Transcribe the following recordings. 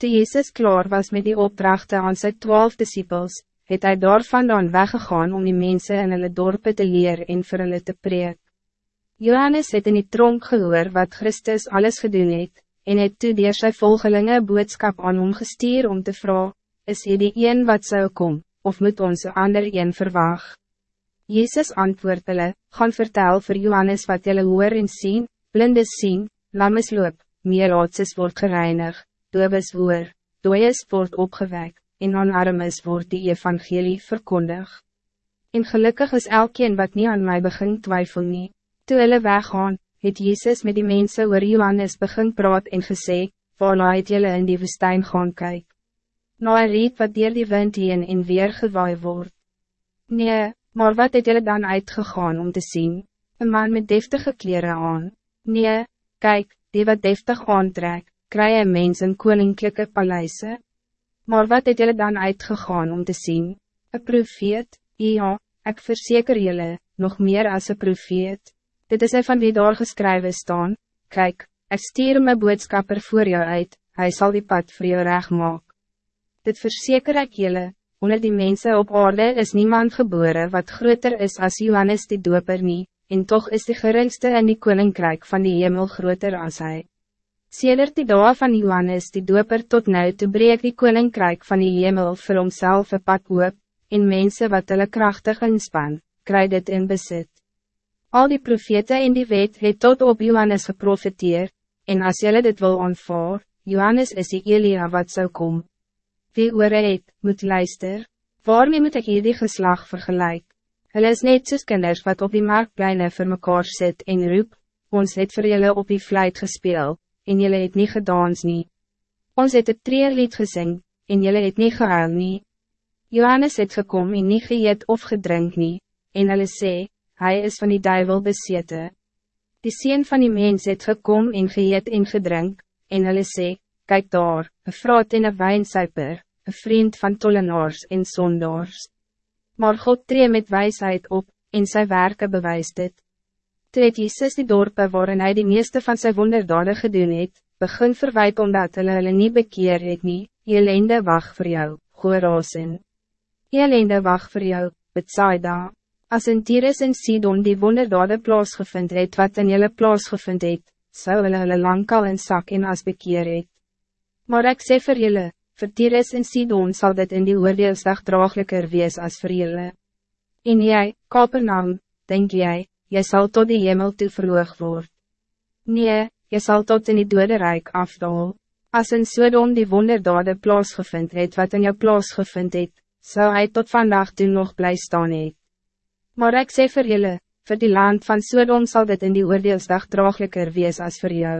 Toe Jezus klaar was met die opdrachten aan zijn twaalf disciples, het hij daarvandaan weggegaan om die mensen in hulle dorpen te leer en vir hulle te preek. Johannes het in die tronk gehoor wat Christus alles gedoen het, en het toe dier sy volgelinge boodskap aan hom gestuur om te vragen: is hy die een wat zou kom, of moet ons een ander een verwacht? Jezus antwoord hulle, gaan vertel voor Johannes wat jullie hoor en sien, blindes sien, lammes loop, meerlaatses word gereinig, doobes hoor, dooies word opgewek, en aan armes word die evangelie verkondig. En gelukkig is elkeen wat niet aan mij begin twijfel nie. Toe hulle weggaan, het Jezus met die mensen oor Johannes begin praat en gesê, Waarna het jylle in die woestijn gaan kyk? Na een riet wat dier die wind heen en weer gewaai word. Nee, Maar wat het jullie dan uitgegaan om te zien? Een man met deftige kleren aan? Nee, kijk, die wat deftig aantrek, krijg een mens in koninklijke paleise. Maar wat het jullie dan uitgegaan om te zien? Een profeet? Ja, ik verzeker jullie, nog meer als een profeet. Dit is een van die daar geschreven staan. Kijk, ik stuur mijn boodschapper voor jou uit, hij zal die pad voor jou recht maken. Dit verzeker ik jullie, Onder die mensen op aarde is niemand geboren wat groter is als Johannes die doper nie, en toch is de geringste in die koninkrijk van die hemel groter als hij. Sedert die dag van Johannes die doper tot nu toe breek die koninkrijk van die hemel vir homself een pad oop, en mensen wat hulle krachtig inspan, kry dit in besit. Al die profete in die wet het tot op Johannes geprofiteer, en als jullie dit wil aanvaar, Johannes is die Elia wat zou komen. Wie oor het, moet luister. Waarmee moet ik hier die geslag vergelijk? Hulle is net soos kinders wat op die marktpleine vir mekaar sit en roep, ons het vir julle op die fluit gespeel, en julle het nie gedans nie. Ons het het treerlied gesing, en julle het nie gehuil nie. Johannes het gekom en nie geëet of gedrink nie, en hulle sê, hy is van die duivel besete. Die sien van die mens het gekom en geëet en gedrink, en hulle sê, kijk daar, een vraat en een wijnsuiper, een vriend van tollenaars en zondaars. Maar God tree met wijsheid op, en zijn werken bewijst dit. Toe het Jesus die dorpe waarin hij de meeste van zijn wonderdade gedoen het, begin verwijt omdat hulle hulle nie bekeer het nie, Jelende wacht voor jou, Gorasin. Jelende wacht voor jou, Betsaida. As in Tyrus en Sidon die wonderdade plaasgevind het wat in julle plaasgevind het, sou hulle hulle langkal in sak en as bekeer het. Maar ik sê vir julle, vir Tyrus en Sidon sal dit in die oordeelsdag draaglijker wees as vir julle. En jy, Kapernaam, denk jij, jy zal tot die hemel toe verhoog word. Nee, jy zal tot in die dode rijk afdal. As in Sodom die wonderdade plaasgevind het wat in jou plaasgevind het, zou hij tot vandaag toe nog blij staan het. Maar ik sê vir julle, vir die land van Sodom zal dit in die oordeelsdag draaglijker wees as vir jou.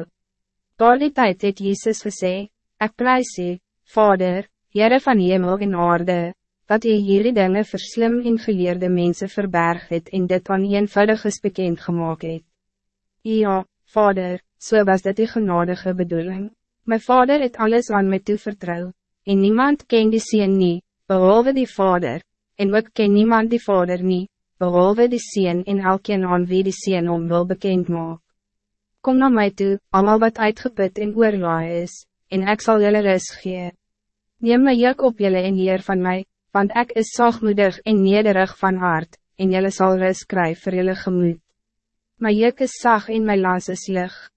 Door die tijd het Jezus gezegd, Ik prijs u, Vader, Heere van hemel en aarde, dat u hierdie dinge vir slim en geleerde mense verberg het en dit aan eenvoudiges bekend gemaakt het. Ja, Vader, so was dit die genadige bedoeling. My Vader het alles aan my toe vertrouw, en niemand ken die Seen nie, behalve die Vader, en ook ken niemand die Vader nie, behalve die Seen en elkeen aan wie die Seen om wil bekend maak. Kom naar mij toe, allemaal wat uitgeput en oorlaai is, en ik zal jullie rust gee. Neem my juk op jullie en hier van mij, want ik is zachtmoedig en nederig van hart, en jullie zal rust krijgen voor jullie gemoed. My juk is zacht en my las is licht.